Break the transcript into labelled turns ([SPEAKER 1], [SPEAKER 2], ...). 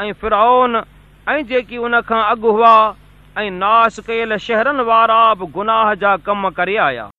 [SPEAKER 1] ۽ Frayn ۽ جيڪي ان کان اڳ هئا ۽ ناش ڪيل شهرن وارا به گناهه جا ڪم ڪري آيا.